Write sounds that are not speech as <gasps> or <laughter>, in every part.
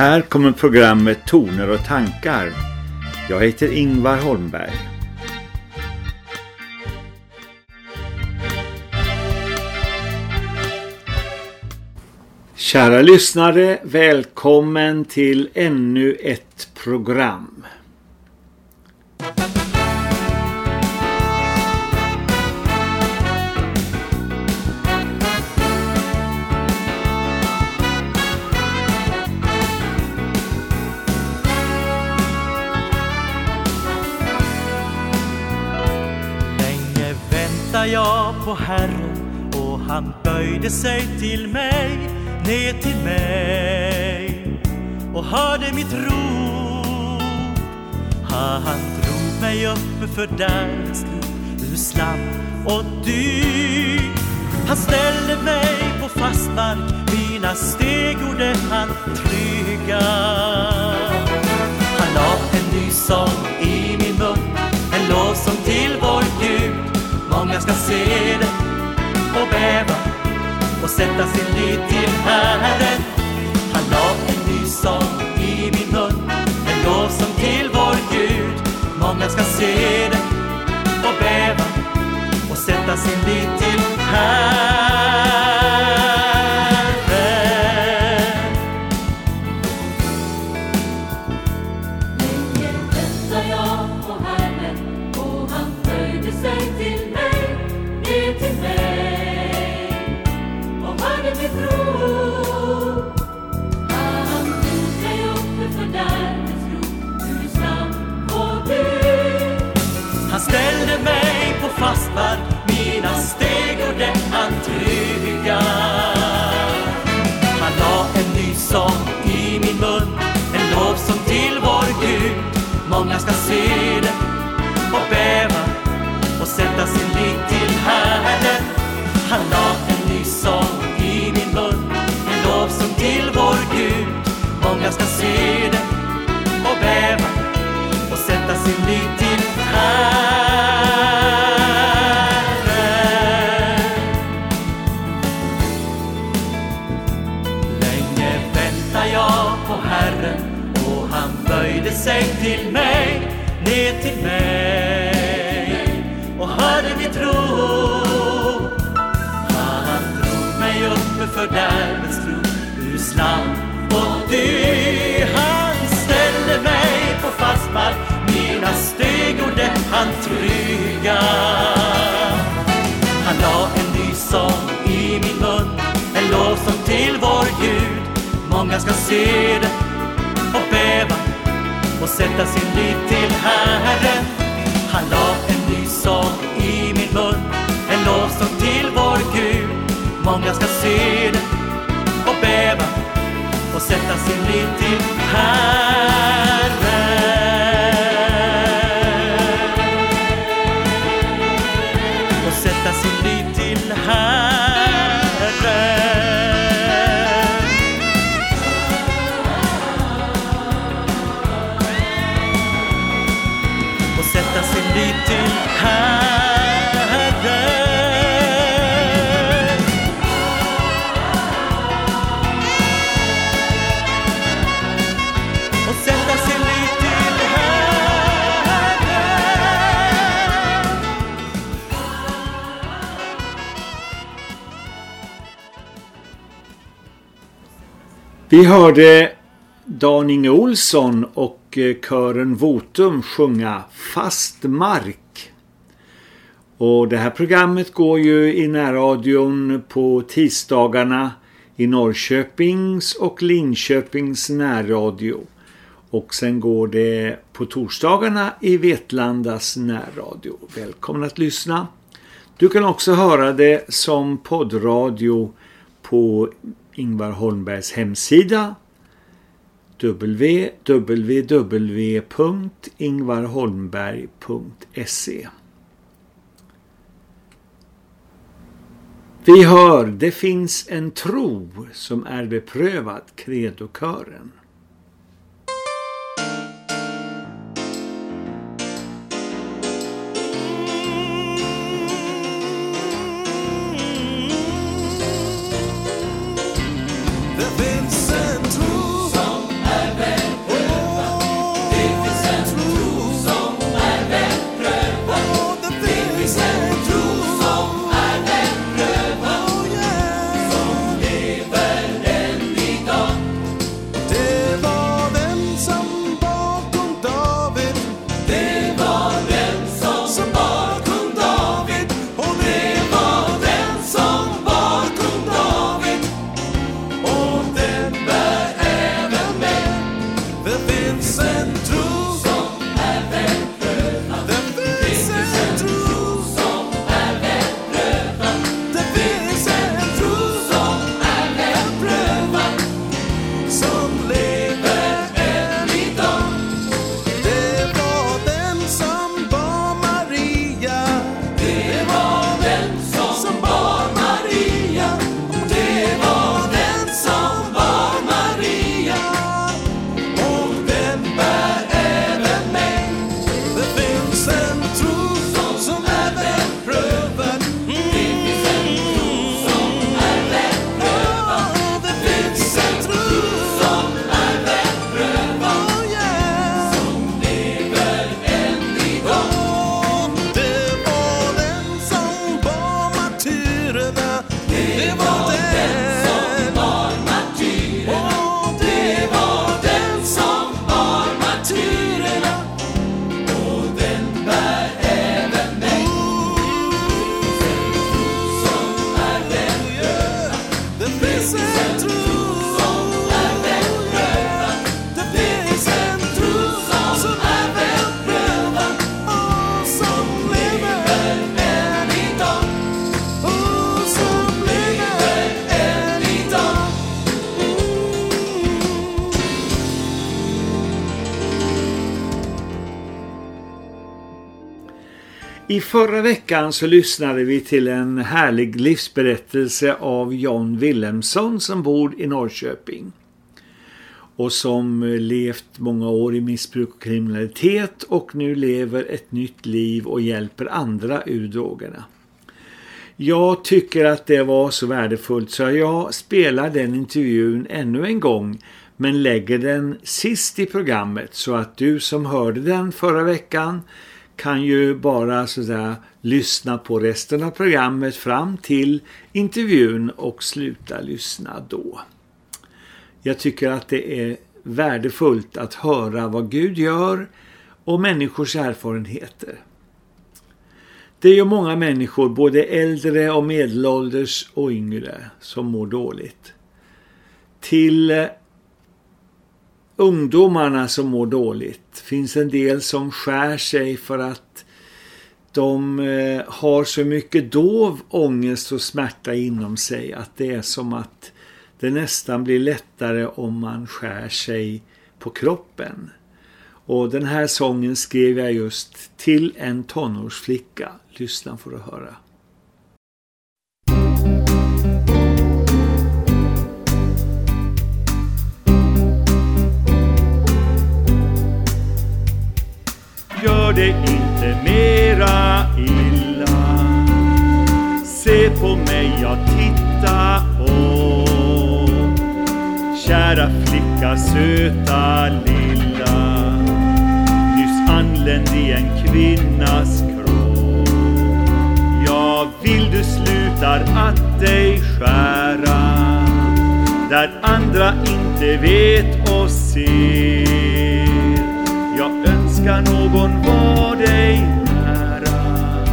Här kommer programmet Toner och tankar. Jag heter Ingvar Holmberg. Kära lyssnare, välkommen till ännu ett program. Jag på Herren och han böjde sig till mig, ner till mig och hörde mitt rop. Han drog mig upp ur fördärvets ur slam och dyr. Han ställde mig på fast mark, mina steg gjorde han trygga. Han la en ny sång i min mun, en lovsång till. Många ska se det och bäva och sätta sin lit till Herren. Han la en ny sång i min mun, en lovsång till vår Gud. Många ska se det och bäva och sätta sin lit till Herren. Många ska se det. Till mig och hörde mitt tro. Han drog mig upp ur fördärvets tro, ur slam och dy. Han ställde mig på fast mark, mina steg gjorde han trygga. Han la en ny sång i min mun, en lovsång till vår Gud. Många ska se det sätta sin lit till Herren. Han la en ny sång i min mun, en lovsång till vår Gud. Många ska se det och bäva och sätta sin lit till Herren. Vi hörde Dan-Inge Olsson och eh, kören Votum sjunga Fast mark. Och det här programmet går ju i närradion på tisdagarna i Norrköpings och Linköpings närradio. Och sen går det på torsdagarna i Vetlandas närradio. Välkommen att lyssna. Du kan också höra det som poddradio på Ingvar Holmbergs hemsida www.ingvarholmberg.se Vi hör Det finns en tro som är beprövad, kredokören. I förra veckan så lyssnade vi till en härlig livsberättelse av John Willemsson som bor i Norrköping och som levt många år i missbruk och kriminalitet och nu lever ett nytt liv och hjälper andra ur drogerna. Jag tycker att det var så värdefullt så jag spelar den intervjun ännu en gång men lägger den sist i programmet så att du som hörde den förra veckan kan ju bara så lyssna på resten av programmet fram till intervjun och sluta lyssna då. Jag tycker att det är värdefullt att höra vad Gud gör och människors erfarenheter. Det är ju många människor, både äldre och medelålders och yngre, som mår dåligt. Till ungdomarna som mår dåligt finns en del som skär sig för att de eh, har så mycket dov ångest och smärta inom sig att det är som att det nästan blir lättare om man skär sig på kroppen. Och den här sången skrev jag just till en tonårsflicka. Lyssna får du höra. Gör det inte mera illa. Se på mig, jag titta och Kära flicka, söta lilla. Nyss anländ i en kvinnas kropp. Ja, vill du slutar att dig skära? Där andra inte vet och ser ska någon vara dig nära.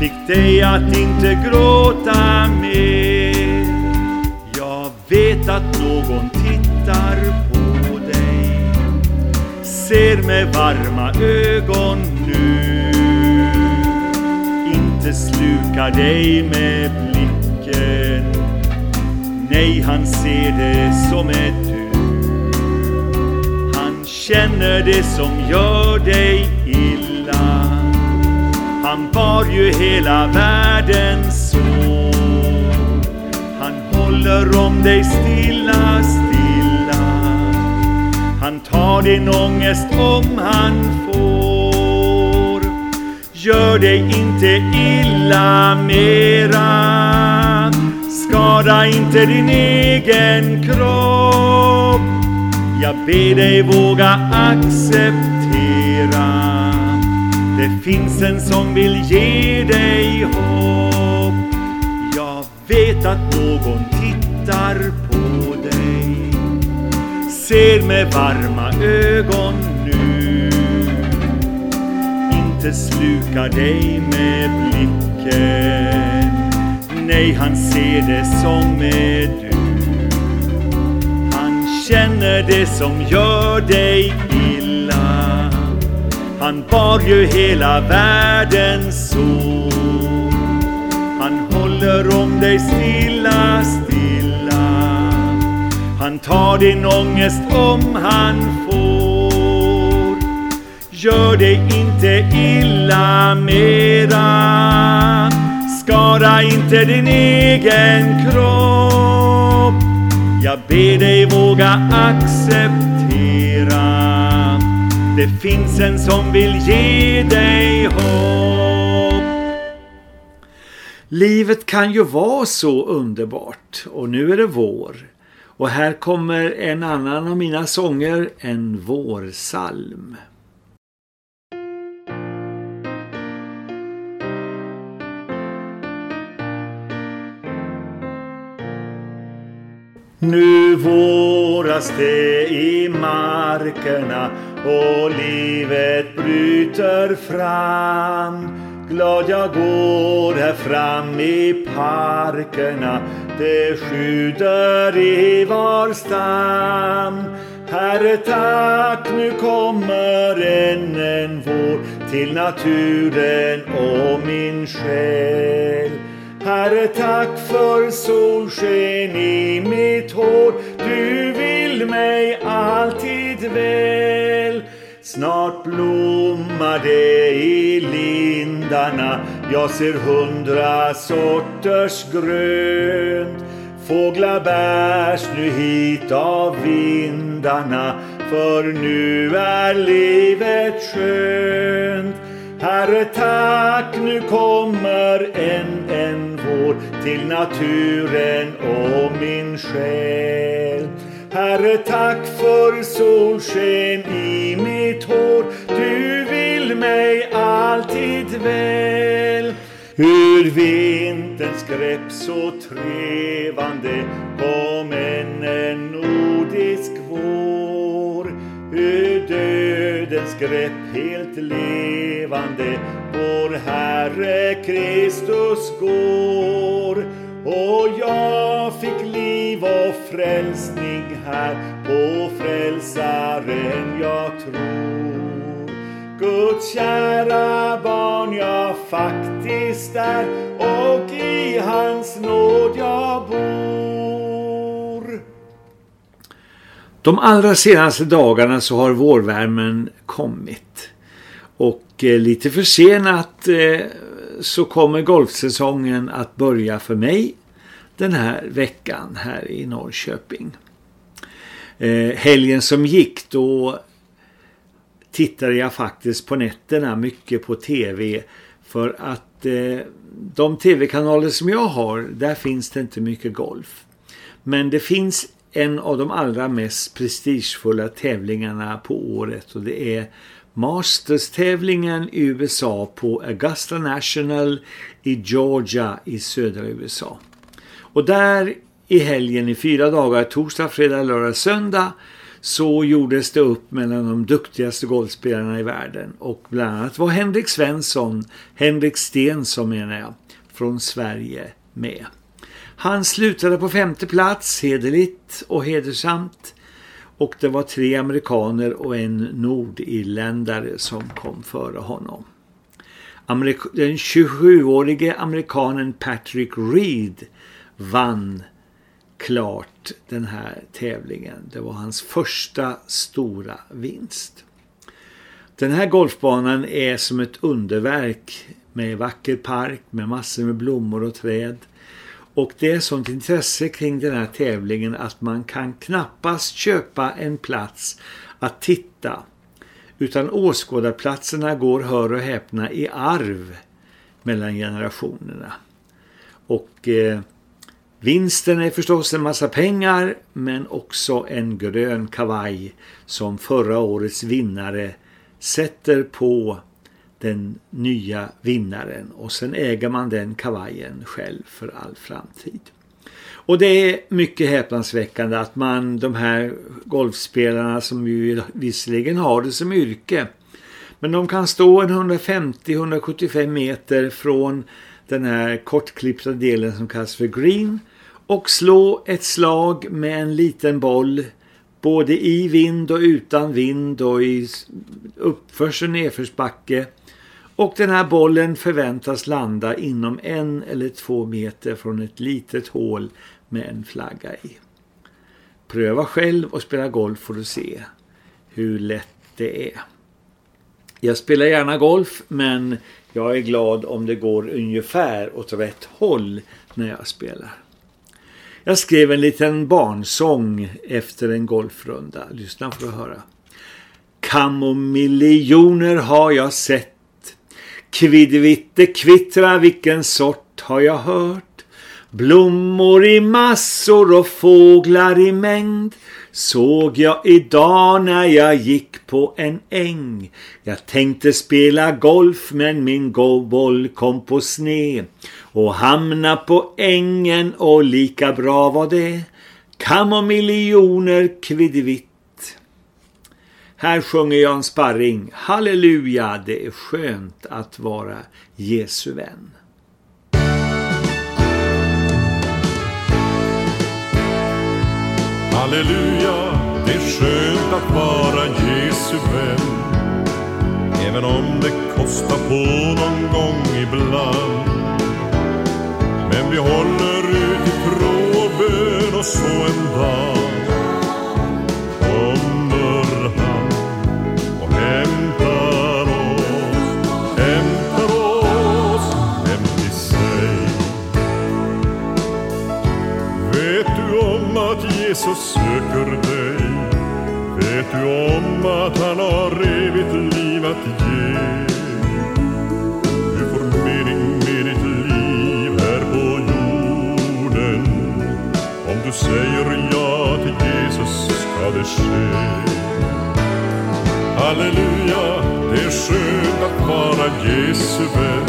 Fick dig att inte gråta mer. Jag vet att någon tittar på dig. Ser med varma ögon nu. Inte slukar dig med blicken. Nej, han ser det som ett du känner det som gör dig illa. Han bar ju hela världens sår Han håller om dig stilla, stilla. Han tar din ångest om han får. Gör dig inte illa mera. Skada inte din egen kropp. Jag ber dig våga acceptera. Det finns en som vill ge dig hopp. Jag vet att någon tittar på dig. Ser med varma ögon nu. Inte slukar dig med blicken. Nej, han ser det som är du känner det som gör dig illa. Han bar ju hela världens så Han håller om dig stilla, stilla. Han tar din ångest om han får. Gör dig inte illa mera. Skada inte din egen kropp. Jag ber dig våga acceptera Det finns en som vill ge dig hopp Livet kan ju vara så underbart och nu är det vår. Och här kommer en annan av mina sånger, en vårsalm. Nu våras det i markerna och livet bryter fram. Glad jag går här fram i parkerna, det sjuder i var stam. Herre tack, nu kommer än en vår till naturen och min själ. Herre tack för solsken i mitt hår Du vill mig alltid väl Snart blommar det i lindarna. Jag ser hundra sorters grönt. Fåglar bärs nu hit av vindarna, för nu är livet skönt. Herre tack, nu kommer en, en får till naturen och min själ. Herre tack för solsken i mitt hår, du vill mig alltid väl. Hur vinterns grepp så trevande kom än en nordisk vår. Hur grepp helt levande vår Herre Kristus går. Och jag fick liv och frälsning här på frälsaren jag tror. Guds kära barn jag faktiskt är och i hans nåd jag bor. De allra senaste dagarna så har vårvärmen kommit. Och eh, lite försenat eh, så kommer golfsäsongen att börja för mig den här veckan här i Norrköping. Eh, helgen som gick då tittade jag faktiskt på nätterna mycket på tv för att eh, de tv-kanaler som jag har, där finns det inte mycket golf. Men det finns en av de allra mest prestigefulla tävlingarna på året och det är Masters-tävlingen i USA på Augusta National i Georgia i södra USA. Och där i helgen i fyra dagar, torsdag, fredag, lördag, söndag så gjordes det upp mellan de duktigaste golfspelarna i världen och bland annat var Henrik Svensson, Henrik Stensson menar jag, från Sverige med. Han slutade på femte plats, hederligt och hedersamt och det var tre amerikaner och en nordirländare som kom före honom. Amerik den 27-årige amerikanen Patrick Reed vann klart den här tävlingen. Det var hans första stora vinst. Den här golfbanan är som ett underverk med vacker park med massor med blommor och träd. Och det är sånt intresse kring den här tävlingen att man kan knappast köpa en plats att titta. Utan åskådarplatserna går, hör och häpna, i arv mellan generationerna. Och eh, vinsten är förstås en massa pengar men också en grön kavaj som förra årets vinnare sätter på den nya vinnaren och sen äger man den kavajen själv för all framtid. Och det är mycket häpnadsväckande att man, de här golfspelarna som ju visserligen har det som yrke, men de kan stå en 150-175 meter från den här kortklippta delen som kallas för green och slå ett slag med en liten boll både i vind och utan vind och i uppförs- och nedförsbacke och den här bollen förväntas landa inom en eller två meter från ett litet hål med en flagga i. Pröva själv och spela golf får du se hur lätt det är. Jag spelar gärna golf men jag är glad om det går ungefär åt rätt håll när jag spelar. Jag skrev en liten barnsång efter en golfrunda. Lyssna för att höra. Kamomiljoner har jag sett Kvidvitte kvittra vilken sort har jag hört. Blommor i massor och fåglar i mängd såg jag idag när jag gick på en äng. Jag tänkte spela golf men min boll kom på sne och hamna på ängen och lika bra var det. Kamomiljoner kvidvitt här sjunger Jan Sparring, halleluja, det är skönt att vara Jesu vän. Halleluja, det är skönt att vara Jesu vän. Även om det kostar på någon gång ibland. Men vi håller ut i tro och bön och så en dag Jesus söker dig? Vet du om att han har evigt liv att ge? Du får mening med ditt liv här på jorden. Om du säger ja till Jesus ska det ske. Halleluja, det är skönt att vara Jesu vän.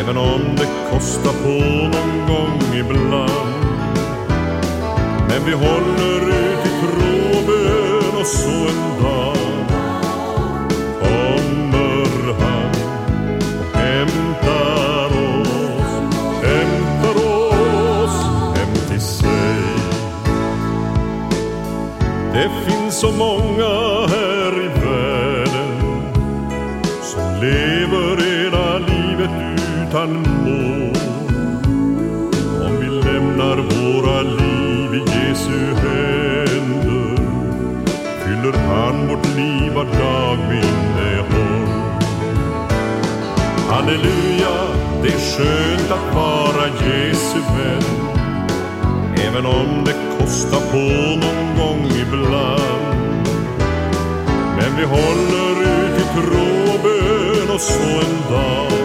Även om det kostar på någon gång ibland. Men vi håller ut i tro och bön och så en dag kommer han och hämtar oss, hämtar oss hem till sig. Det finns så många här i världen som lever hela livet utan fyller han vårt liv var dag med innehåll. Halleluja, det är skönt att vara Jesu vän. Även om det kostar på någon gång ibland. Men vi håller ut i tro och bön och så en dag.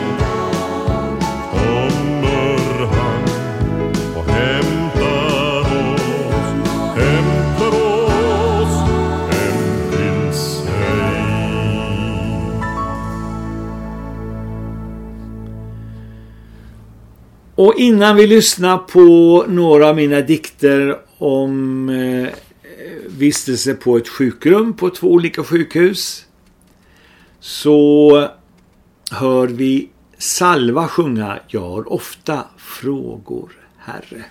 Och innan vi lyssnar på några av mina dikter om eh, vistelse på ett sjukrum på två olika sjukhus så hör vi Salva sjunga Jag har ofta frågor, Herre.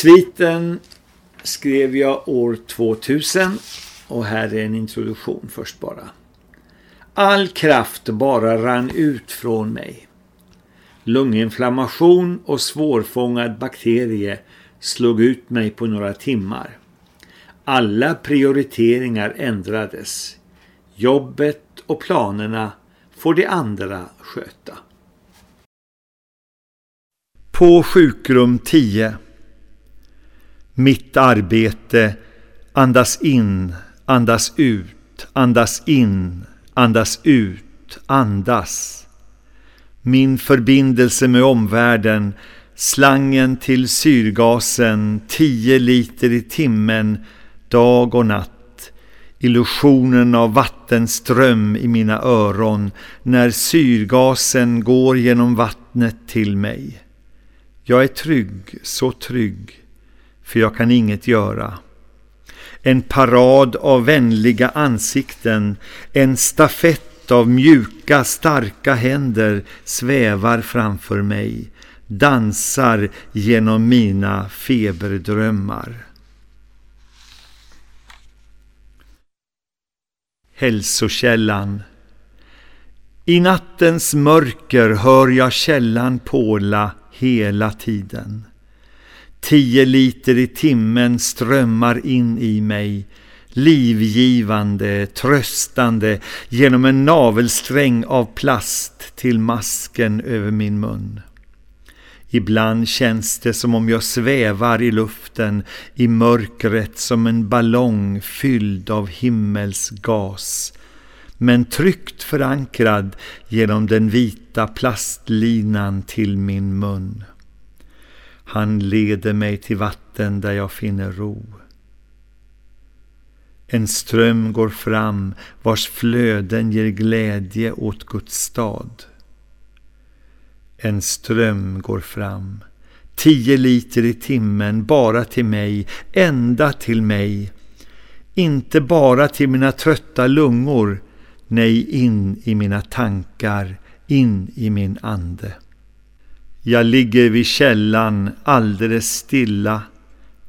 Sviten skrev jag år 2000 och här är en introduktion först bara. All kraft bara rann ut från mig. Lunginflammation och svårfångad bakterie slog ut mig på några timmar. Alla prioriteringar ändrades. Jobbet och planerna får de andra sköta. På sjukrum 10 mitt arbete Andas in, andas ut, andas in, andas ut, andas. Min förbindelse med omvärlden, slangen till syrgasen, 10 liter i timmen, dag och natt. Illusionen av vattenström i mina öron när syrgasen går genom vattnet till mig. Jag är trygg, så trygg, för jag kan inget göra. En parad av vänliga ansikten, en stafett av mjuka, starka händer svävar framför mig, dansar genom mina feberdrömmar. Hälsokällan I nattens mörker hör jag källan påla hela tiden. Tio liter i timmen strömmar in i mig, livgivande, tröstande genom en navelsträng av plast till masken över min mun. Ibland känns det som om jag svävar i luften i mörkret som en ballong fylld av himmelsgas, men tryggt förankrad genom den vita plastlinan till min mun. Han leder mig till vatten där jag finner ro. En ström går fram vars flöden ger glädje åt Guds stad. En ström går fram, tio liter i timmen bara till mig, ända till mig. Inte bara till mina trötta lungor, nej in i mina tankar, in i min ande. Jag ligger vid källan alldeles stilla,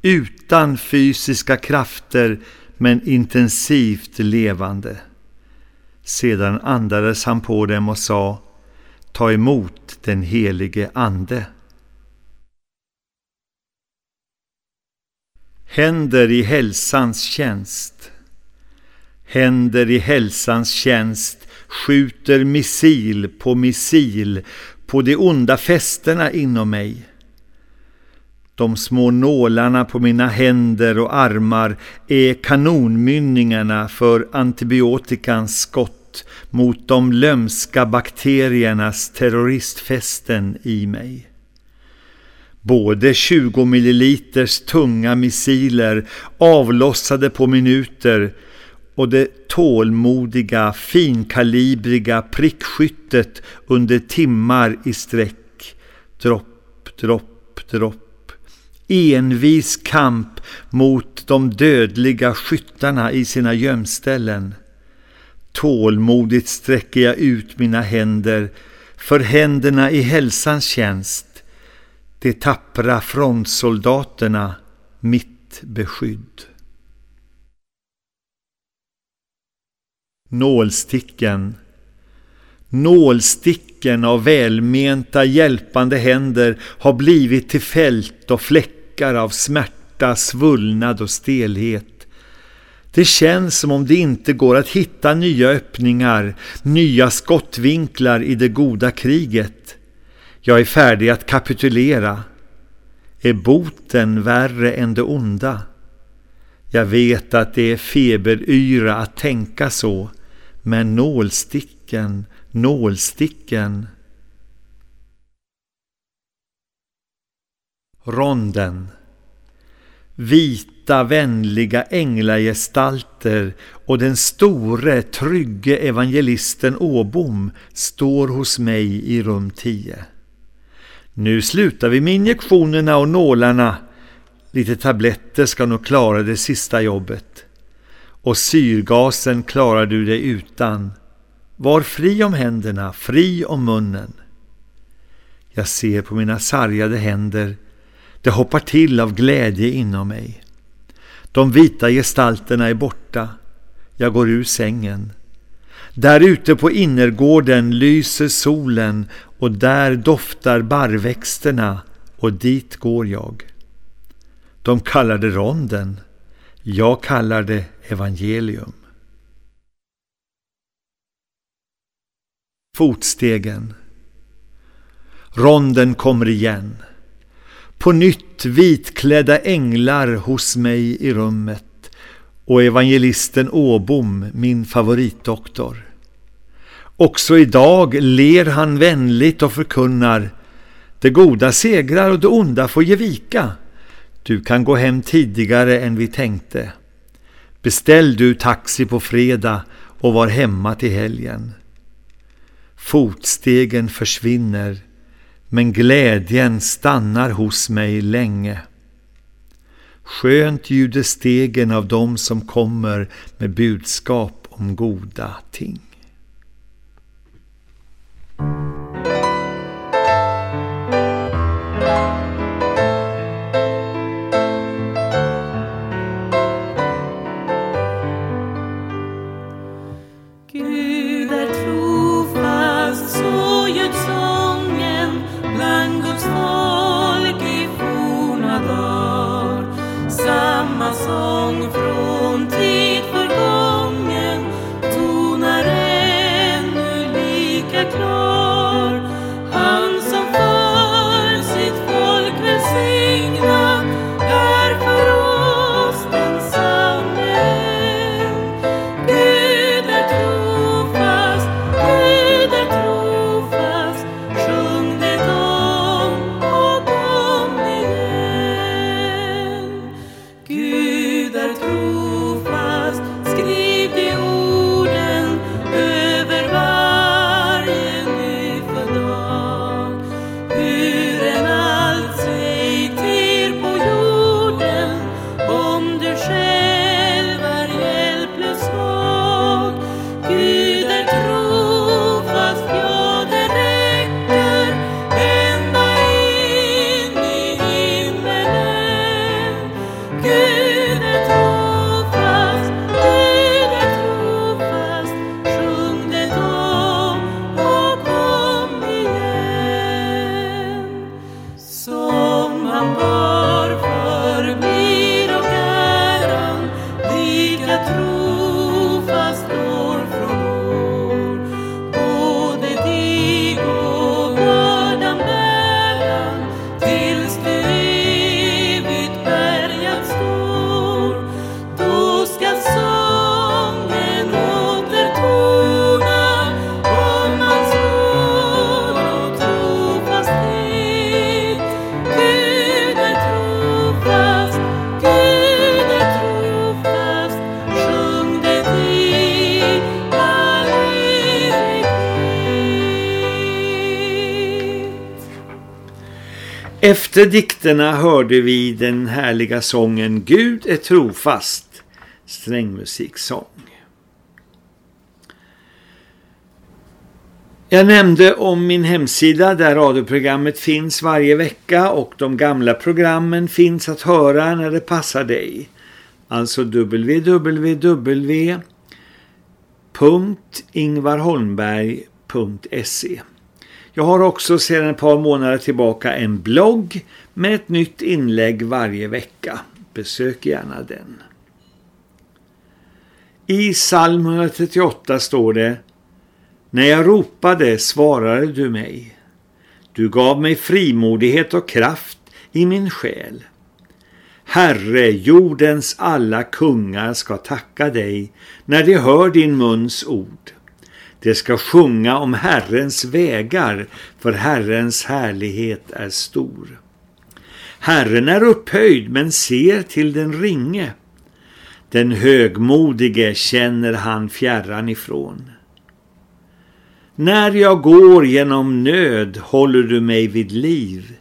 utan fysiska krafter men intensivt levande. Sedan andades han på dem och sa, ta emot den helige ande. Händer i hälsans tjänst. Händer i hälsans tjänst skjuter missil på missil på de onda fästena inom mig. De små nålarna på mina händer och armar är kanonmynningarna för antibiotikans skott mot de lömska bakteriernas terroristfästen i mig. Både 20 milliliters tunga missiler avlossade på minuter och det tålmodiga, finkalibriga prickskyttet under timmar i sträck. Dropp, dropp, dropp. Envis kamp mot de dödliga skyttarna i sina gömställen. Tålmodigt sträcker jag ut mina händer för händerna i hälsans tjänst. De tappra frontsoldaterna, mitt beskydd. Nålsticken Nålsticken av välmenta hjälpande händer har blivit till fält och fläckar av smärta, svullnad och stelhet. Det känns som om det inte går att hitta nya öppningar, nya skottvinklar i det goda kriget. Jag är färdig att kapitulera. Är boten värre än det onda? Jag vet att det är feberyra att tänka så, men nålsticken, nålsticken. Ronden Vita vänliga änglagestalter och den store trygge evangelisten Åbom står hos mig i rum 10. Nu slutar vi med injektionerna och nålarna. Lite tabletter ska nog klara det sista jobbet och syrgasen klarar du dig utan. Var fri om händerna, fri om munnen. Jag ser på mina sargade händer, det hoppar till av glädje inom mig. De vita gestalterna är borta, jag går ur sängen. Där ute på innergården lyser solen och där doftar barrväxterna och dit går jag. De kallar det ronden. Jag kallar det evangelium. Fotstegen. Ronden kommer igen. På nytt vitklädda änglar hos mig i rummet och evangelisten Åbom, min favoritdoktor. Också idag ler han vänligt och förkunnar Det goda segrar och det onda får ge vika. Du kan gå hem tidigare än vi tänkte. Beställ du taxi på fredag och var hemma till helgen. Fotstegen försvinner men glädjen stannar hos mig länge. Skönt ljuder stegen av dem som kommer med budskap om goda ting. Efter dikterna hörde vi den härliga sången Gud är trofast, strängmusiksång. Jag nämnde om min hemsida där radioprogrammet finns varje vecka och de gamla programmen finns att höra när det passar dig. Alltså www.ingvarholmberg.se jag har också sedan ett par månader tillbaka en blogg med ett nytt inlägg varje vecka. Besök gärna den. I psalm 138 står det När jag ropade svarade du mig. Du gav mig frimodighet och kraft i min själ. Herre, jordens alla kungar ska tacka dig när de hör din muns ord. De ska sjunga om Herrens vägar, för Herrens härlighet är stor. Herren är upphöjd men ser till den ringe. Den högmodige känner han fjärran ifrån. När jag går genom nöd håller du mig vid liv.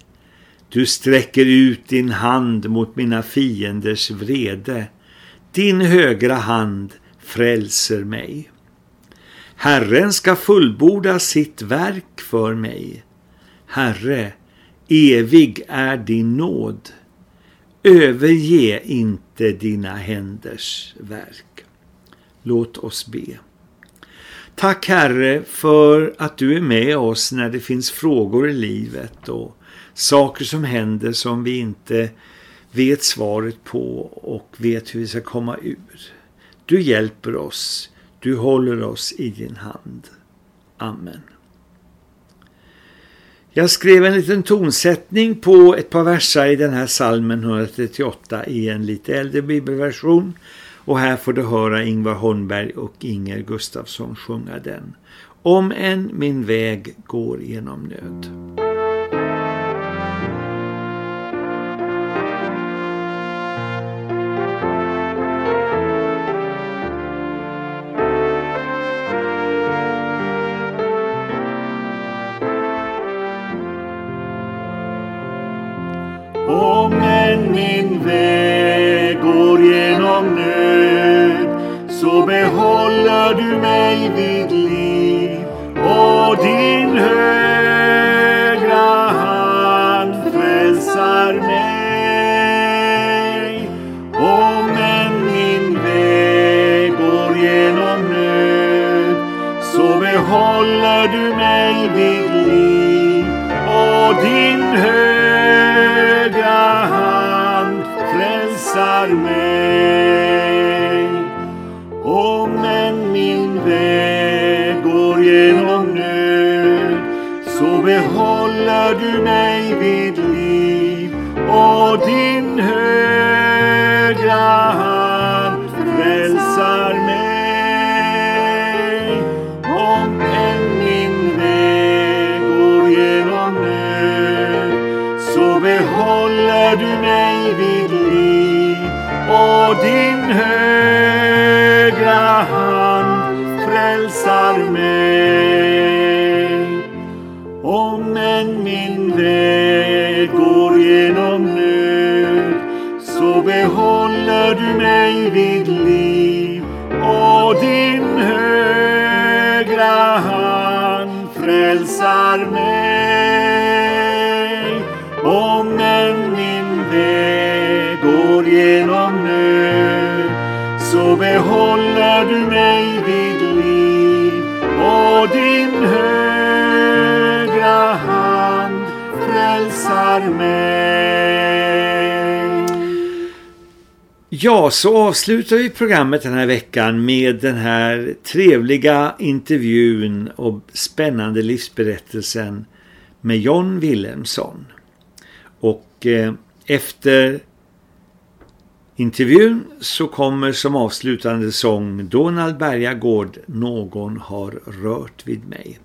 Du sträcker ut din hand mot mina fienders vrede. Din högra hand frälser mig. Herren ska fullborda sitt verk för mig. Herre, evig är din nåd. Överge inte dina händers verk. Låt oss be. Tack Herre för att du är med oss när det finns frågor i livet och saker som händer som vi inte vet svaret på och vet hur vi ska komma ur. Du hjälper oss. Du håller oss i din hand. Amen. Jag skrev en liten tonsättning på ett par verser i den här salmen 138 i en lite äldre bibelversion. Och här får du höra Ingvar Holmberg och Inger Gustafsson sjunga den. Om än min väg går genom nöd. Du frälsar mig. Om än min väg går genom nöd så behåller du mig vid liv och din högra hand frälsar mig. Om än min väg går genom nöd så behåller du mig vid liv frälsar mig. Ja, så avslutar vi programmet den här veckan med den här trevliga intervjun och spännande livsberättelsen med John Wilhelmsson. Och eh, efter intervjun så kommer som avslutande sång Donald Bergagård Någon har rört vid mig.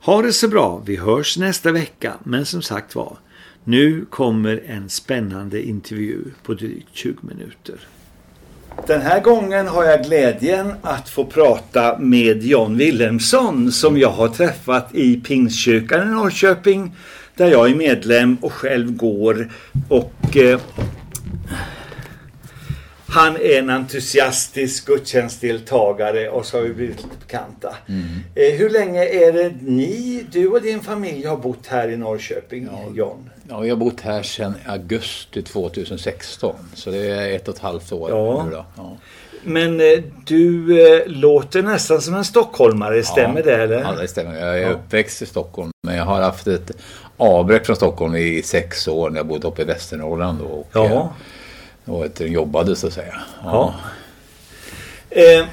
Ha det så bra, vi hörs nästa vecka, men som sagt var, nu kommer en spännande intervju på drygt 20 minuter. Den här gången har jag glädjen att få prata med John Wilhelmsson som jag har träffat i Pingstkyrkan i Norrköping där jag är medlem och själv går och eh, han är en entusiastisk gudstjänstdeltagare och så har vi blivit lite bekanta. Eh, hur länge är det ni, du och din familj har bott här i Norrköping, John? Ja, vi har bott här sedan augusti 2016. Så det är ett och ett halvt år Ja. nu då. Ja. Men eh, du eh, låter nästan som en stockholmare, stämmer det eller? Ja, det stämmer. Jag är uppväxt i Stockholm. Men jag har haft ett avbräck från Stockholm i sex år när jag bodde uppe i Västernorrland. då Och, Ja. Och jobbade så att säga. Ja. Eh,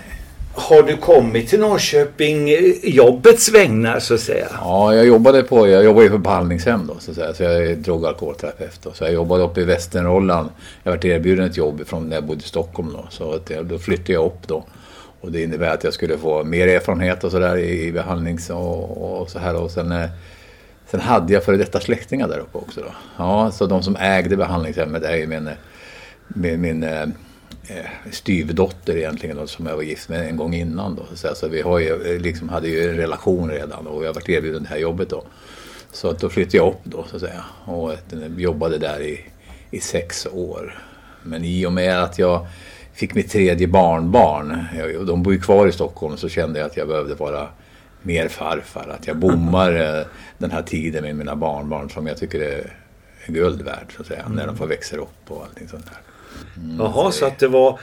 har du kommit till Norrköping eh, jobbets vägnar så att säga? Ja, jag jobbade på, jag jobbade på behandlingshem då, så att säga. Så jag är drog och alkoholterapeut då. Så jag jobbade uppe i Västernorrland. Jag varit erbjuden ett jobb från när jag bodde i Stockholm då. Så att jag, då flyttade jag upp då. Och det innebär att jag skulle få mer erfarenhet och sådär i, i behandlings och, och så här. Och sen, eh, sen hade jag före detta släktingar där uppe också då. Ja, så de som ägde behandlingshemmet är ju min, eh, min, min eh, eh, styvdotter egentligen då, som jag var gift med en gång innan. Då, så, så vi har ju, eh, liksom, hade ju en relation redan och jag varit erbjuden det här jobbet då. Så att då flyttade jag upp då så att säga och eh, jobbade där i, i sex år. Men i och med att jag fick mitt tredje barnbarn, jag- och de bor ju kvar i Stockholm, så kände jag att jag behövde vara mer farfar. Att jag bommar den här tiden med mina barnbarn som jag tycker är guld värd så att säga. När de får växa upp och allting sånt där. Jaha, så att det var...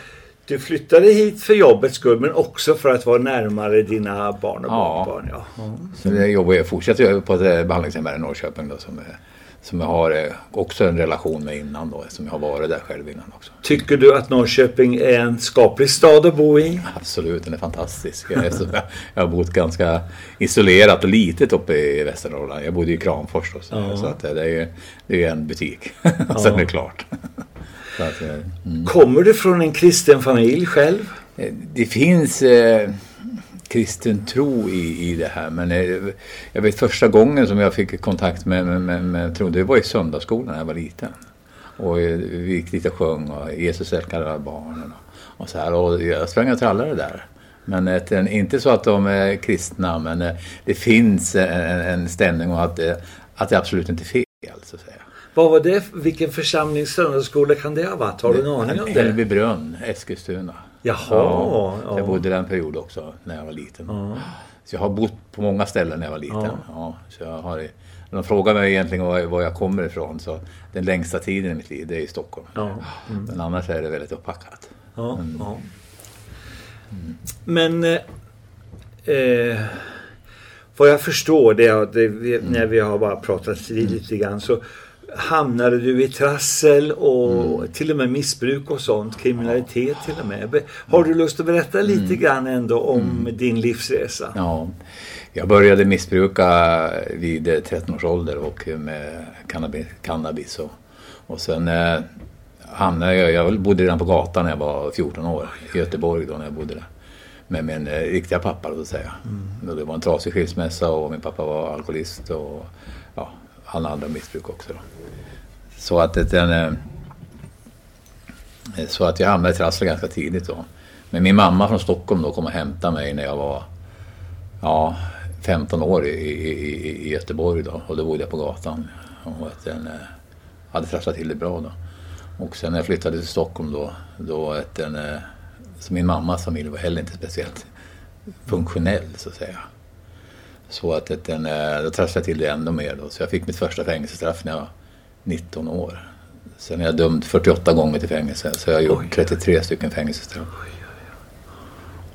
Du flyttade hit för jobbets skull men också för att vara närmare dina barn och Ja. barnbarn. Ja. Så jag jobbar, jag fortsätter jobba på ett eh, behandlingshem här i Norrköping då, som, är, som jag har eh, också en relation med innan då, som jag har varit där själv innan också. Tycker du att Norrköping är en skaplig stad att bo i? Absolut, den är fantastisk. Jag, är så, jag har bott ganska isolerat och litet uppe i Västernorrland. Jag bodde i Kramfors då, så, Ja. så att det är ju det är en butik. <laughs> Sen är det klart. Att, eh, mm. Kommer du från en kristen familj själv? Eh, Det finns eh, kristen tro i, i det här. Men eh, jag vet första gången som jag fick kontakt med, med, med, med tro, det var i söndagsskolan när jag var liten. Och eh, vi gick dit och sjöng och Jesus älskar alla barnen. Och, och så här. Och jag sprang och trallade där. Men den- inte så att de är kristna, men det finns en, en stämning och att, att det absolut inte är fel. Så att. Vad var det? Vilken församling söndagsskola kan det ha varit? Har du en aning om det? Hällbybrunn, Eskilstuna. Jaha. Ja, ja. Jag bodde där en period också när jag var liten. Så jag har bott på många ställen när jag var liten. Ja. Ja. så jag har, när de frågar mig egentligen var, var jag kommer ifrån så den längsta tiden i mitt liv det är i Stockholm. Ja. Men annars är det väldigt uppackat. Ja, Mm. ja. Men eh, eh, vad jag förstår det, det vi, Mm. när vi har bara pratat lite grann så hamnade du i trassel och Mm. till och med missbruk och sånt, kriminalitet till och med. Har du lust att berätta lite grann ändå om din livsresa? Mm. Ja, jag började missbruka vid eh, 13 års ålder och med cannabis. cannabis och, och sen eh, hamnade jag, jag bodde redan på gatan när jag var 14 år i Göteborg då när jag bodde där. Med min eh, riktiga pappa så att säga. Och Det var en trasig skilsmässa och min pappa var alkoholist och alla han andra missbruk också. Då. Så att den, eh, eh, så att jag hamnade i trassel ganska tidigt då. Men min mamma från Stockholm då kom och hämtade mig när jag var ja, 15 år i, i, i, Göteborg då. Och då bodde jag på gatan. Och att den eh, hade trasslat till det bra då. Och sen när jag flyttade till Stockholm då, då att den, så min mammas familj var heller inte speciellt funktionell så att säga. Så att den, eh, då trasslade jag till det ännu mer då. Så jag fick mitt första fängelsestraff när jag var 19 år. Sen är jag dömd 48 gånger till fängelse. Så jag har gjort 33 stycken fängelsestraff.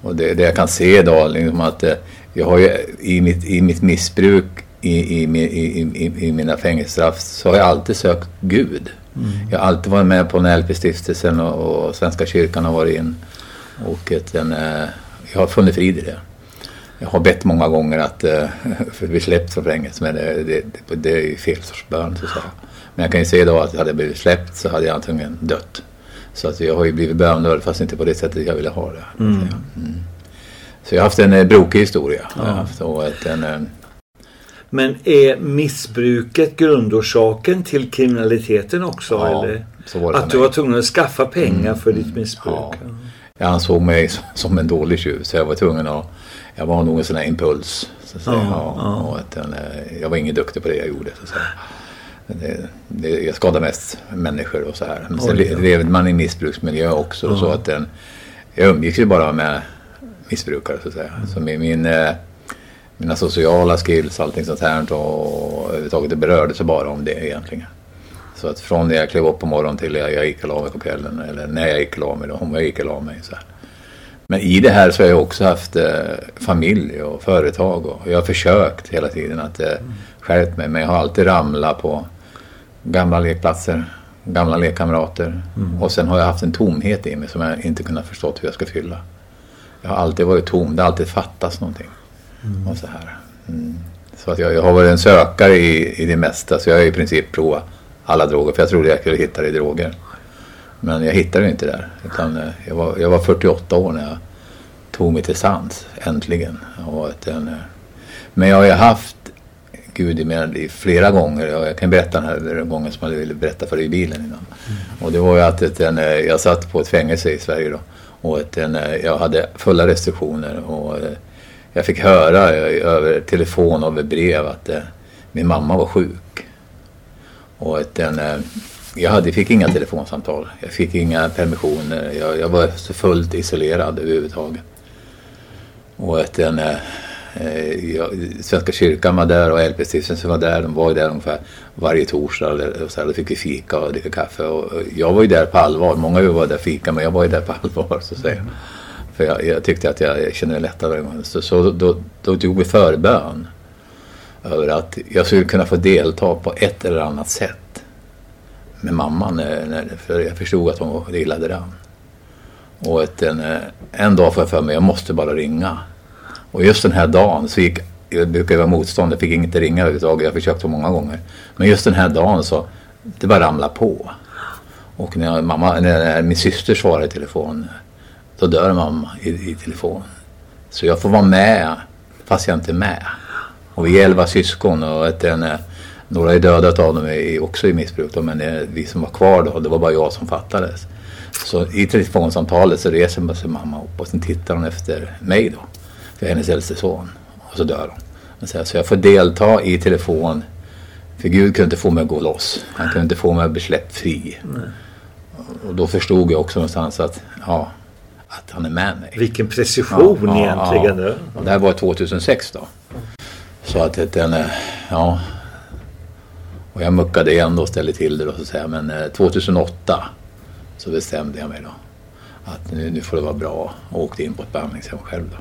Och det, det jag kan se idag, liksom att eh, jag har ju i mitt, i mitt missbruk i, i, i, i, mina fängelsestraff så har jag alltid sökt Gud. Jag har alltid varit med på NLP-stiftelsen och, och Svenska kyrkan har varit in. Och ett, en, eh, jag har funnit frid i det. Jag har bett många gånger att eh, <laughs> för bli släppt från fängelse men det, det, det, är ju fel sorts bön så att säga. Men jag kan ju se idag att hade jag blivit släppt så hade jag antagligen dött. Så att jag har ju blivit bönhörd fast inte på det sättet jag ville ha det. säga. Mm. Så jag har haft en eh, brokig historia. Jag har haft, ett, en, eh, Men är missbruket grundorsaken till kriminaliteten också? Ja, eller? Att du var tvungen att skaffa pengar för ditt missbruk? Ja. Jag ansåg mig som- <laughs> som en dålig tjuv så jag var tvungen att... Jag var nog en sån här impuls. Så att säga. Ja, Ja, Och att den, eh, jag var ingen duktig på det jag gjorde. Så att säga. Det, det, jag skadade mest människor och så här. Men sen Oj, ja. levde man i missbruksmiljö också. Så att den, jag umgicks ju bara med missbrukare så att säga. Så min, min, eh, mina sociala skills allting sånt här och överhuvudtaget det berörde sig bara om det egentligen. Så att från när jag klev upp på morgonen till jag, jag gick och la mig på kvällen. Eller när jag gick och la mig då, om jag gick och la mig. Så här. Men i det här så har jag också haft eh, familj och företag. Och jag har försökt hela tiden att eh, skärpa mig. Men jag har alltid ramlat på gamla lekplatser, gamla lekkamrater. Och sen har jag haft en tomhet i mig som jag inte kunnat förstå hur jag ska fylla. Jag har alltid varit tom. Det har alltid fattats någonting. Och så här. Mm. Så att jag, jag har varit en sökare i, i det mesta. Så jag har i princip provat alla droger. För jag trodde jag skulle hitta det i droger. Men jag hittade inte där. Utan eh, jag var, jag var 48 år när jag tog mig till sans. Äntligen. Att den, eh, men jag har ju haft Gud i mina liv flera gånger. Jag, kan berätta den här gången som jag ville berätta för dig i bilen innan. Och det var ju att ett, en, eh, jag satt på ett fängelse i Sverige då. Och ett, en, jag hade fulla restriktioner. Och jag fick höra över telefon och över brev att min mamma var sjuk. Och ett, en, eh, jag hade, fick inga telefonsamtal. Jag fick inga permissioner. Jag, jag var så fullt isolerad överhuvudtaget. Och ett, en, eh, eh, jag, Svenska kyrkan var där och LP-stiftelsen var där. De var där ungefär varje torsdag. Och så här, då fick vi fika och dricka kaffe. Och, och jag var ju där på allvar. Många av er var där fika men jag var ju där på <laughs> allvar så att säga. För jag, jag tyckte att jag, jag kände mig lättare varje gång. Så, så då, då tog vi förbön. över att jag skulle kunna få delta på ett eller annat sätt med mamman. När, för jag förstod att hon gillade det. Och ett, en, en dag får jag för mig, jag måste bara ringa. Och just den här dagen så gick, jag brukar vara motstånd, jag fick inte ringa överhuvudtaget, jag har försökt så många gånger. Men just den här dagen så, det bara ramlade på. Och när, jag, mamma, när min syster svarar i telefon, då dör mamma i, i telefon. Så jag får vara med, fast jag inte är med. Och vi är elva syskon och ett, en, några är döda av dem är också i missbruk. Då, men det, vi som var kvar då, det var bara jag som fattades. Så i telefonsamtalet så reser sig mamma upp och sen tittar hon efter mig då. För jag är hennes äldste son. Och så dör hon. Så, så jag får delta i telefon. För Gud kunde inte få mig att gå loss. Han kunde inte få mig att bli släppt fri. Och då förstod jag också någonstans att, ja, att han är med mig. Vilken precision Ja, egentligen. ja. Det här var 2006 då. Så att den, ja. Och jag muckade igen då och ställde till det då så säga. Men eh, 2008 så bestämde jag mig då. Att nu, nu får det vara bra. Och åkte in på ett behandlingshem själv då.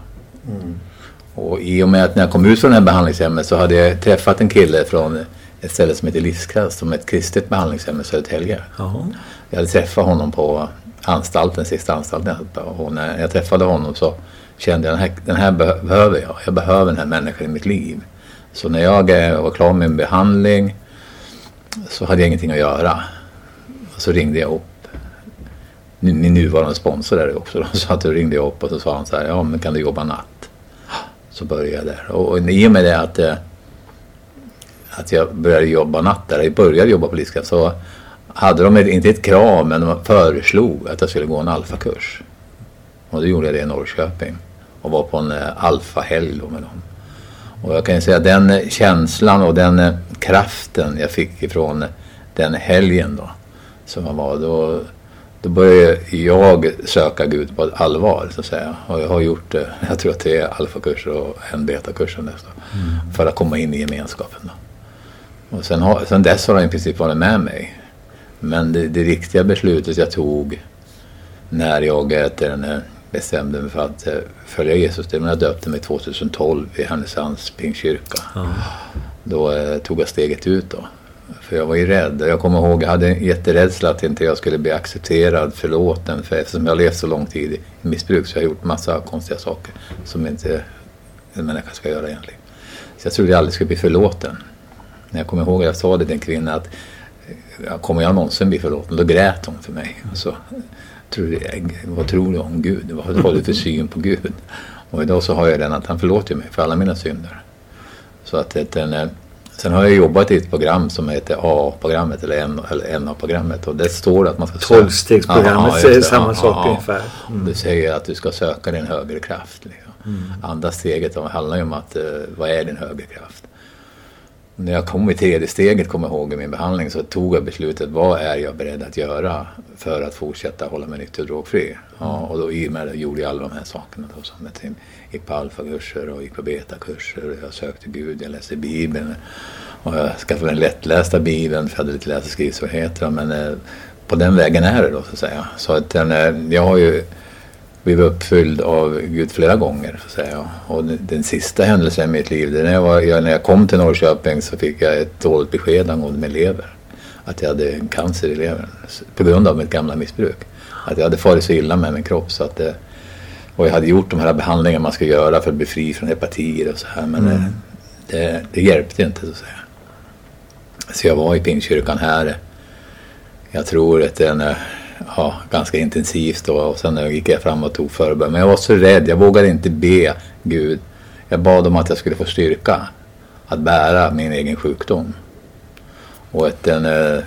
Och i och med att när jag kom ut från det här behandlingshemmet så hade jag träffat en kille från ett ställe som heter Livskraft som är ett kristet behandlingshem i Södertälje. Ja. Jag hade träffat honom på anstalten, sista anstalten. Och när jag träffade honom så kände jag den här, den här be- behöver jag. Jag behöver den här människan i mitt liv. Så när jag eh, var klar med min behandling så hade jag ingenting att göra. Och så ringde jag upp min nuvarande sponsor där också. Då. <laughs> Så att då ringde jag upp och så sa han så här, ja men kan du jobba natt? Så började jag där. Och, och i och med det att, eh, att jag började jobba natt där, jag började jobba på Livskraft så hade de inte ett krav men de föreslog att jag skulle gå en alfakurs. Och då gjorde jag det i Norrköping och var på en eh, alfahelg då med dem. Och jag kan ju säga den eh, känslan och den eh, kraften jag fick ifrån eh, den helgen då som jag var då, då började jag söka Gud på allvar så att säga. Och jag har gjort det, jag tror att det är alfakurs och en betakurs då, för att komma in i gemenskapen. Då. Och sen, har, sen dess har han i princip varit med mig. Men det, det riktiga beslutet jag tog när jag efter den, eh, bestämde mig för att eh, följa Jesus, det var när jag döpte mig 2012 i Härnösands pingstkyrka. Då eh, tog jag steget ut då. För jag var ju rädd. Jag kommer ihåg, jag hade en jätterädsla att inte jag skulle bli accepterad, förlåten. För eftersom jag har levt så lång tid i missbruk så har jag gjort massa konstiga saker som inte en människa ska göra egentligen. Så jag trodde jag aldrig skulle bli förlåten. När jag kommer ihåg att jag sa det till en kvinna att kommer jag någonsin bli förlåten? Då grät hon för mig. Och så, tror vad tror du om Gud? Vad har du för syn på Gud? Och idag så har jag den att han förlåter mig för alla mina synder. Så att den, eh, sen har jag jobbat i ett program som heter A-programmet eller NA-programmet och det står att man ska söka- Tolvstegsprogrammet Ja, säger samma Ja, sak ja. ungefär. Och Det säger att du ska söka din högre kraft. Liksom. Mm. Andra steget handlar ju om att, eh, vad är din högre kraft? När jag kom i tredje steget, kommer jag ihåg i min behandling, så tog jag beslutet vad är jag beredd att göra för att fortsätta hålla mig nykter och drogfri. Ja, och då i och med det gjorde jag alla de här sakerna. Då, som jag gick på alfakurser och gick på betakurser. och Jag sökte Gud, jag läste Bibeln. Och jag skaffade den lättlästa Bibeln för jag hade lite läs och skrivsvårigheter. Men eh, på den vägen är det då så att säga. Så att eh, jag har ju blivit uppfylld av Gud flera gånger. Så att säga. Och den, sista händelsen i mitt liv, det är när jag, var, när jag kom till Norrköping så fick jag ett dåligt besked angående min lever. Att jag hade en cancer i levern på grund av mitt gamla missbruk. Att jag hade farit så illa med min kropp så att det, och jag hade gjort de här behandlingarna man ska göra för att bli fri från hepatier och så här. Men det, det, det hjälpte inte så att säga. Så jag var i Pingstkyrkan här. Jag tror att den är ja, ganska intensivt då, och sen gick jag fram och tog förbön. Men jag var så rädd, jag vågade inte be Gud. Jag bad om att jag skulle få styrka att bära min egen sjukdom. Och att den,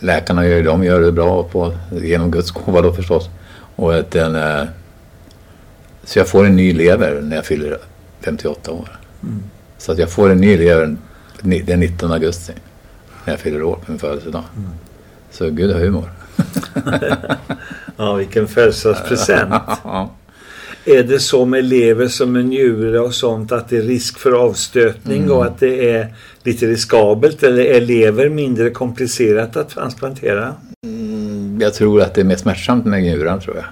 läkarna gör, de gör det bra på, genom Guds gåva då förstås. Och att den, så jag får en ny lever när jag fyller 58 år. Så att jag får en ny lever den 19 augusti när jag fyller år på min födelsedag. Så Gud har humor. <laughs> Ja, vilken födelsedagspresent. <laughs> Är det så med lever som en njure och sånt att det är risk för avstötning Mm. och att det är lite riskabelt eller är lever mindre komplicerat att transplantera? Mm, Jag tror att det är mer smärtsamt med njurar tror jag.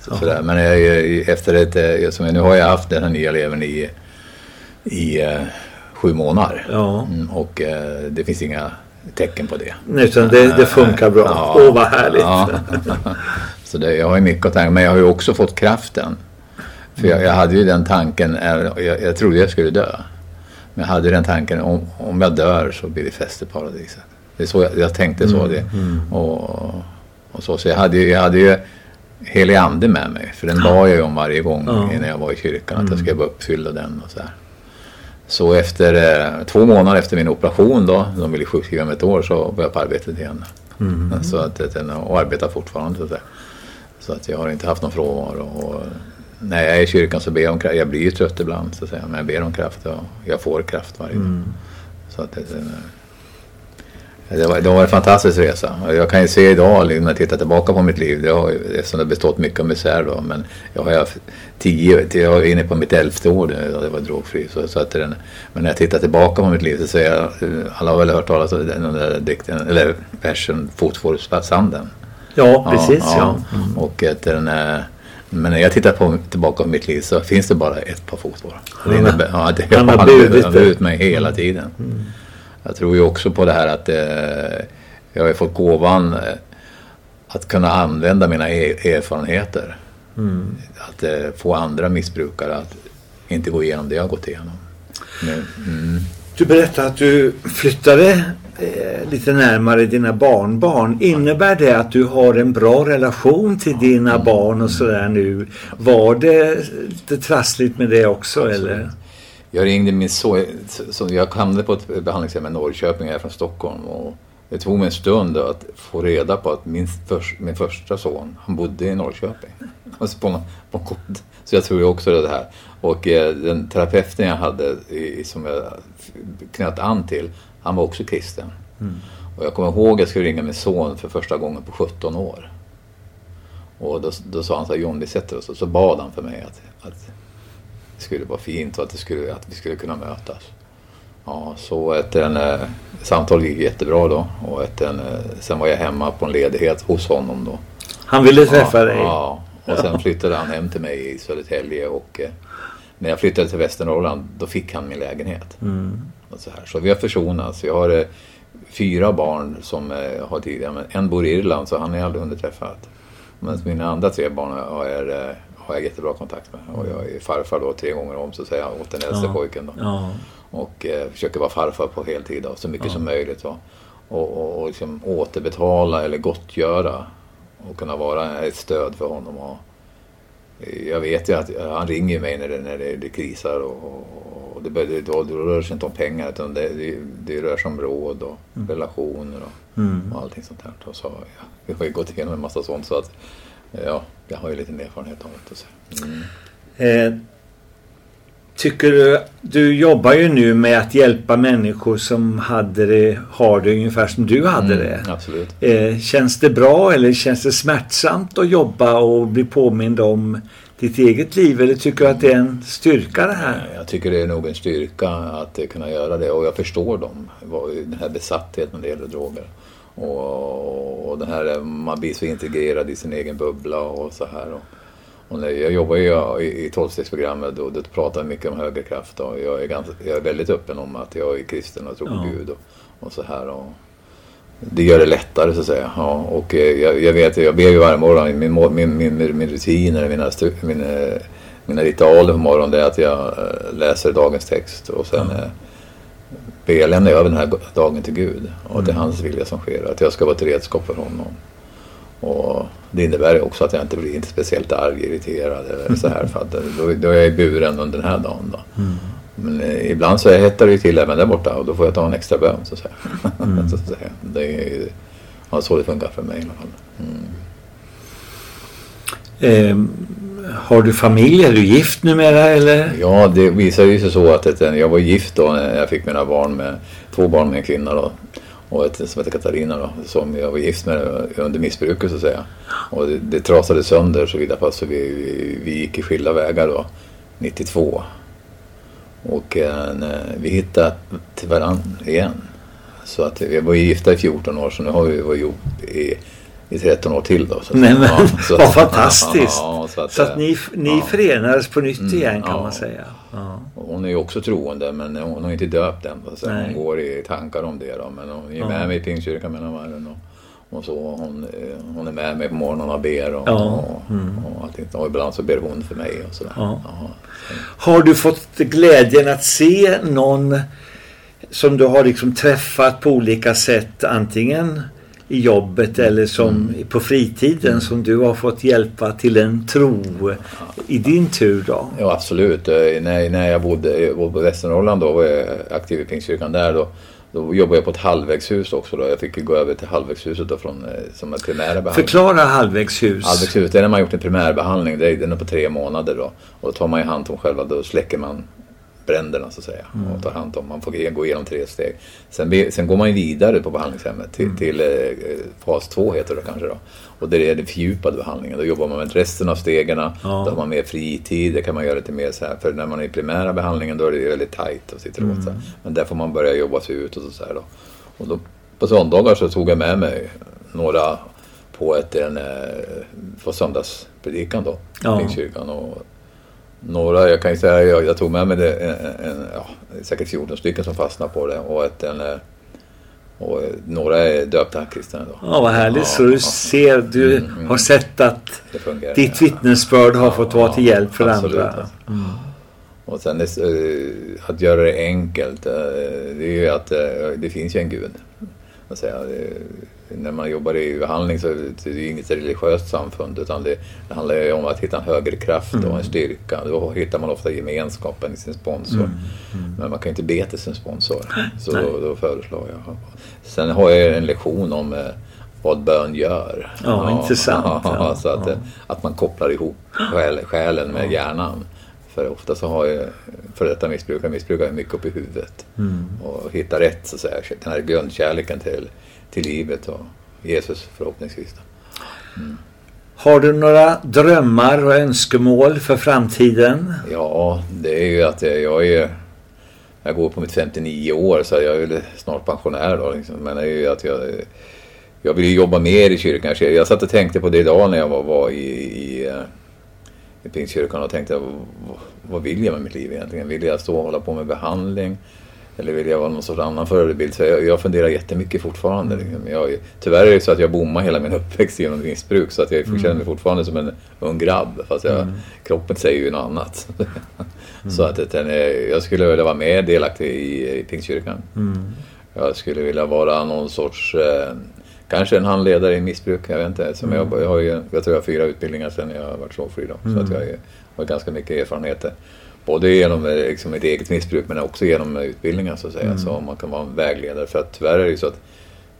Så, sådär. Men jag, jag, efter ett, eh, som jag, nu har jag haft den här nya levern i, i eh, sju månader. Ja. Mm, och eh, det finns inga tecken på det. Utan det, det funkar bra. Ja. Åh, vad härligt. Ja. <laughs> Så det, jag har ju mycket att tänka men jag har ju också fått kraften. För jag, jag hade ju den tanken, eh, jag, jag trodde jag skulle dö. Men jag hade den tanken, om, om jag dör så blir det fest i paradiset. Det är så jag, jag tänkte så. Det. Och, och så, så jag hade ju, jag hade ju helig ande med mig. För den bad jag ju om varje gång Ja. innan jag var i kyrkan. Att jag skulle vara uppfylld av den och så här. Så efter eh, två månader efter min operation då, de ville sjukskriva mig ett år, så var jag på arbetet igen. Så att, och arbetar fortfarande. Så att, så att jag har inte haft någon frånvaro. Och när jag är i kyrkan så ber jag om kraft. Jag blir ju trött ibland så att säga, men jag ber om kraft och jag får kraft varje dag. Så att det, det, var, det var en fantastisk resa. Jag kan ju se idag liksom, när jag tittar tillbaka på mitt liv, det har, eftersom det har bestått mycket av misär då, men jag har haft tio, jag är inne på mitt elfte år nu, och det var drogfri. Så, så att den, men när jag tittar tillbaka på mitt liv så säger jag, alla har väl hört talas om den där dikten, eller versen Fotspårssanden. Ja, precis. Ja. Och att den men när jag tittar på, tillbaka på mitt liv så finns det bara ett par fotspår. Det innebär, ja, det, han <laughs> har burit mig hela tiden. Jag tror ju också på det här att eh, jag har fått gåvan eh, att kunna använda mina e- erfarenheter. Att eh, få andra missbrukare att inte gå igenom det jag gått igenom. Men, mm, Du berättade att du flyttade eh, lite närmare dina barnbarn. Innebär det att du har en bra relation till dina barn och sådär nu? Var det lite trassligt med det också eller? Jag ringde min son, så jag hamnade på ett behandlingshem i Norrköping, jag är från Stockholm. Och det tog mig en stund att få reda på att min, förs, min första son, han bodde i Norrköping. Alltså på, på. Så jag tror också det här. Och eh, den terapeuten jag hade, i, som jag knöt an till, han var också kristen. Och jag kommer ihåg att jag skulle ringa min son för första gången på 17 år. Och då, då sa han så här, John vi sätter oss och så bad han för mig att, att skulle vara fint och att, det skulle, att vi skulle kunna mötas. Ja, så ett, en, eh, samtalet gick jättebra då och ett, en, eh, sen var jag hemma på en ledighet hos honom då. Han ville träffa ja, dig? Ja, och sen flyttade han hem till mig i Södertälje och eh, när jag flyttade till Västernorrland då fick han min lägenhet. Och så, här. så vi har försonats. Jag har eh, fyra barn som eh, har tidigare, men en bor i Irland så han är aldrig underträffat. Men mina andra tre barn har, är, eh, har jag jättebra kontakt med. Och jag är farfar då tre gånger om så att säga åt den äldste Ja. pojken. Då. Ja. Och eh, försöker vara farfar på heltid då, så mycket som möjligt. då. Och, och, och liksom återbetala eller gottgöra och kunna vara ett stöd för honom. Och, jag vet ju att han ringer mig när det, när det, det krisar och, och, det, det, då, då rör sig inte om pengar utan det, det, det rör sig om råd och relationer och, och allting sånt där. Och så, ja, vi har ju gått igenom en massa sånt så att ja, jag har ju lite erfarenhet av det. Så. Mm. Eh, tycker du, du jobbar ju nu med att hjälpa människor som hade det, har det ungefär som du hade det. Mm, absolut. Eh, känns det bra eller känns det smärtsamt att jobba och bli påmind om ditt eget liv? Eller tycker du att det är en styrka det här? Jag tycker det är nog en styrka att kunna göra det och jag förstår dem. Den här besattheten när det gäller droger. Och, och den här, man blir så integrerad i sin egen bubbla och så här. Och, och när jag jobbar ju i, tolvstegsprogrammet och det pratar mycket om högre kraft och jag är, ganska, jag är väldigt öppen om att jag är kristen och tror på Ja. Gud och, och så här. Och, det gör det lättare så att säga. Ja, och eh, jag, jag vet, jag ber ju varje morgon, min, min, min, min rutin eller mina, stu, min, eh, mina ritualer på morgonen det är att jag eh, läser dagens text och sen eh, ber jag lämna över den här dagen till Gud. Och det är hans vilja som sker, att jag ska vara ett redskap för honom. Och det innebär också att jag inte blir inte speciellt arg, irriterad eller så här. För att då, då är jag i buren under den här dagen. Då. Men eh, ibland så hettar det ju till även där borta och då får jag ta en extra bön så att säga. <laughs> så att säga. Det är ja, så det funkar för mig i alla fall. Eh, har du familj? Är du gift numera eller? Ja, det visade ju sig så att ett, jag var gift då när jag fick mina barn med två barn med en kvinna då. Och ett som heter Katarina då, som jag var gift med under missbruket så att säga. Och det, det trasade sönder så vidare fast så vi, vi, vi gick i skilda vägar då, 92. Och eh, vi hittade till varandra igen. Så att vi var gifta i 14 år så nu har vi varit ihop i i 13 år till då. Så, Nej, men, Ja, så- vad fantastiskt. Ja, så att, Så att ni, ni ja. förenades på nytt Mm, igen kan ja. man säga. Och Hon är ju också troende men hon har inte döpt än. Så hon går i tankar om det då. Men hon är med mig i Pingstkyrkan mellan varven. Och, och så. Hon, eh, hon är med mig på morgonen och ber och, Ja. Mm. och, och allting. Och ibland så ber hon för mig och sådär. Ja. Har du fått glädjen att se någon som du har liksom träffat på olika sätt antingen i jobbet eller som Mm. på fritiden som du har fått hjälpa till en tro i din tur då? Ja absolut. Eh, När, när jag bodde, bodde på Västernorrland då var jag aktiv i Pingstkyrkan där. Då, då jobbade jag på ett halvvägshus också. Då. Jag fick gå över till halvvägshuset då från, eh, som en primära behandling. Förklara halvvägshus. Halvvägshus, det är när man gjort en primärbehandling. Det är, den är på tre månader då. Och då tar man i hand om själva, då släcker man bränderna så att säga. Och tar hand om, man får gå igenom tre steg. Sen, sen går man ju vidare på behandlingshemmet till, till eh, fas två heter det kanske då. Och det är den fördjupade behandlingen. Då jobbar man med resten av stegen. Ja. Då har man mer fritid, det kan man göra lite mer så här. För när man är i primära behandlingen då är det väldigt tajt och sitter åt så här. Men där får man börja jobba sig ut och så här då. Och då på söndagar så tog jag med mig några på ett, en, eh, på söndagspredikan då, Ja. i kyrkan. Och några, jag kan ju säga, jag, jag tog med mig det, en, en, ja, säkert 14 stycken som fastnade på det. Och, ett, en, eh, och eh, några är döpta kristna då. Ja, vad härligt. Ja, Så du ser, du Mm, mm. har sett att fungerar. ditt vittnesbörd har fått vara till hjälp för absolut, andra. alltså. Och sen eh, att göra det enkelt, det är ju att det finns ju en gud. Säga, när man jobbar i behandling så är det ju inget religiöst samfund utan det, det handlar ju om att hitta en högre kraft och en styrka. Då hittar man ofta gemenskapen i sin sponsor. Men man kan ju inte be till sin sponsor. Så då, då föreslår jag. Sen har jag en lektion om eh, vad bön gör. Ja, intressant. <laughs> Ja, så att, ja. eh, att man kopplar ihop <gasps> själ, själen med hjärnan. För ofta så har ju för detta missbrukare missbrukare mycket upp i huvudet. Mm. Och hitta rätt så att säga. Den här grundkärleken till, till livet och Jesus förhoppningsvis. Då. Har du några drömmar och önskemål för framtiden? Ja, det är ju att jag är jag går på mitt 59 år så jag är snart pensionär då. Liksom. Men det är ju att jag, jag vill ju jobba mer i kyrkan. Jag satt och tänkte på det idag när jag var, var i, i, eh, i Pingstkyrkan och tänkte vad, vad vill jag med mitt liv egentligen? Vill jag stå och hålla på med behandling? Eller vill jag vara någon sorts annan förebild? Så jag, jag funderar jättemycket fortfarande. Jag, tyvärr är det så att jag bommar hela min <laughs> uppväxt genom missbruk så att jag känner mig fortfarande som en ung grabb. Fast jag, kroppen säger ju något annat. <laughs> så att den är, jag skulle vilja vara mer delaktig i, i Pingstkyrkan. Jag skulle vilja vara någon sorts, eh, kanske en handledare i missbruk, jag vet inte. Som jag, jag, har ju, jag tror jag har fyra utbildningar sedan jag har varit då. Så att jag är- har ganska mycket erfarenheter. Både genom eh, liksom, ett eget missbruk men också genom utbildningar så att säga. Så man kan vara en vägledare. För att tyvärr är det ju så att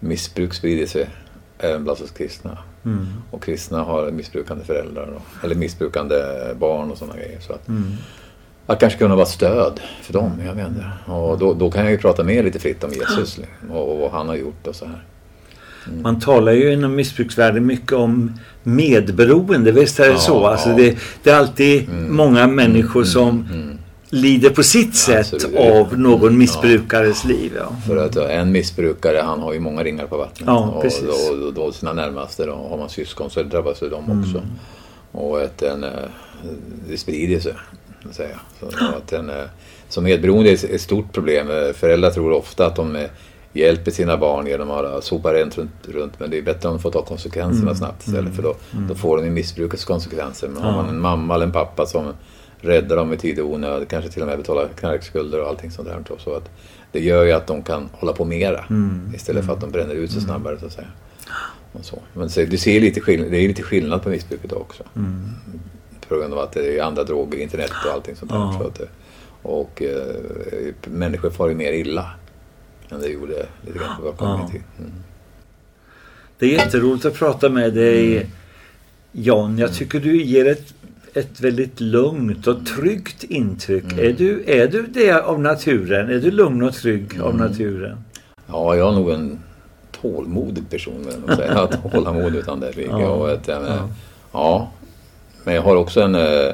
missbruk sprider sig även bland oss kristna. Och kristna har missbrukande föräldrar och, eller missbrukande barn och sådana grejer. Så att, att kanske kunna vara stöd för dem, jag vet inte. Och då, då kan jag ju prata mer lite fritt om Jesus liksom, och, och vad han har gjort och så här. Man talar ju inom missbruksvärlden mycket om medberoende, visst är det Ja, så? Alltså ja. det, det är alltid många människor som lider på sitt sätt Absolut. av någon missbrukares liv. Ja. För att ja, en missbrukare han har ju många ringar på vattnet. Ja, och, och, och då sina närmaste, då, har man syskon så drabbas ju de också. Och att en, eh, det sprider sig. Så att säga. Så att en, eh, så medberoende är ett stort problem. Föräldrar tror ofta att de eh, hjälper sina barn genom att sopa rent runt, runt men det är bättre om de får ta konsekvenserna snabbt istället för då, då får de ju missbrukets konsekvenser. Men har man en mamma eller en pappa som räddar dem i tid och onöd, kanske till och med betalar knarkskulder och allting sånt där. Så att det gör ju att de kan hålla på mera istället för att de bränner ut sig snabbare så att säga. Och så. Men så, du ser lite skillnad, det är lite skillnad på missbruket också. På grund av att det är andra droger, internet och allting sånt där. Ja. Så att, och eh, människor far ju mer illa än det gjorde lite grann Ja. min tid. Mm. Det är jätteroligt att prata med dig Jan. Jag tycker du ger ett, ett väldigt lugnt och tryggt intryck. Är, du, är du det av naturen? Är du lugn och trygg av naturen? Ja, jag är nog en tålmodig person. vill jag säga. <laughs> Tålamod utan det. Ja. Och ett, en, Ja. ja. Men jag har också en, eh,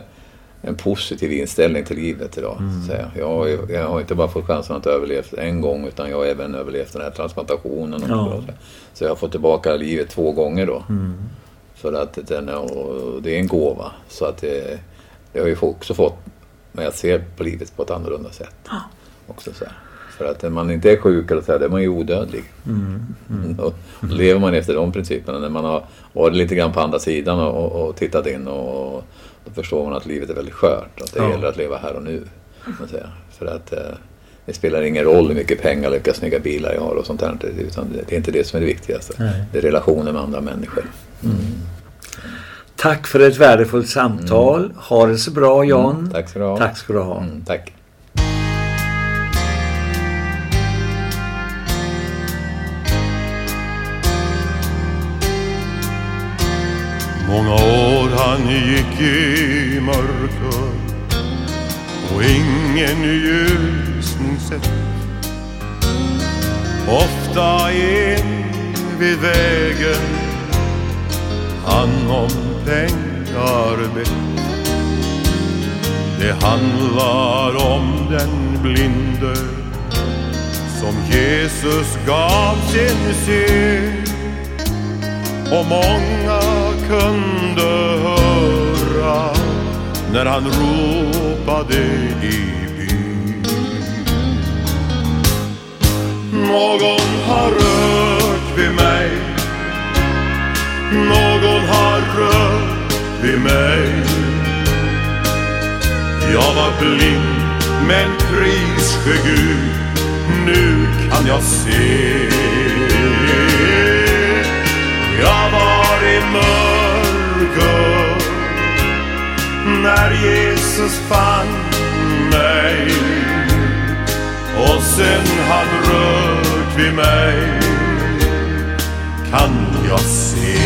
en positiv inställning till livet idag. Mm. Så jag, har, jag har inte bara fått chansen att överleva en gång utan jag har även överlevt den här transplantationen. Och Ja. så. så jag har fått tillbaka livet två gånger då. Mm. För att den och det är en gåva. Så att det, det har ju också fått mig att se på livet på ett annorlunda sätt. Också så här. För att när man inte är sjuk eller så här, då är man ju odödlig. Mm. Och lever man efter de principerna, när man har varit lite grann på andra sidan och, och tittat in och då förstår man att livet är väldigt skört. Att det Ja. gäller att leva här och nu. Man säga. För att eh, det spelar ingen roll hur mycket pengar eller vilka snygga bilar jag har och sånt där. Utan det, är inte det som är det viktigaste. Nej. Det är relationer med andra människor. Tack för ett värdefullt samtal. Ha det så bra Jan. Mm, tack ska du ha. Tack ska du ha. Mm, tack. Många år han gick i mörker och ingen ljusning sett. Ofta in vid vägen han om pengar bett. Det handlar om den blinde som Jesus gav sin syn och många kunde höra när han ropade i byn. Någon har rört vid mig. Någon har rört vid mig. Jag var blind men pris Gud. Nu kan jag se. Jag var i mörker när Jesus fann mig och sen han rört vid mig kan jag se.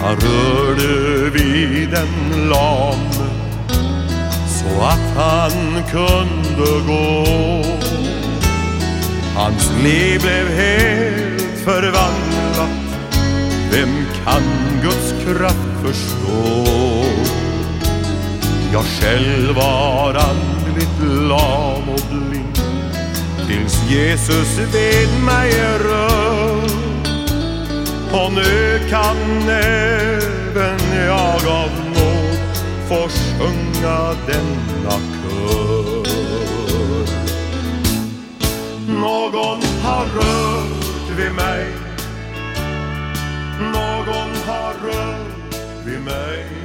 Han rörde vid den lame så att han kunde gå. Hans liv blev helt förvandlat. Vem kan Guds kraft förstå? Jag själv var andligt lam och blind tills Jesus vid mig rör. Och nu kan även jag av nåd få sjunga sjunga denna kör. Någon har rört vid mig Någon har rört vid mig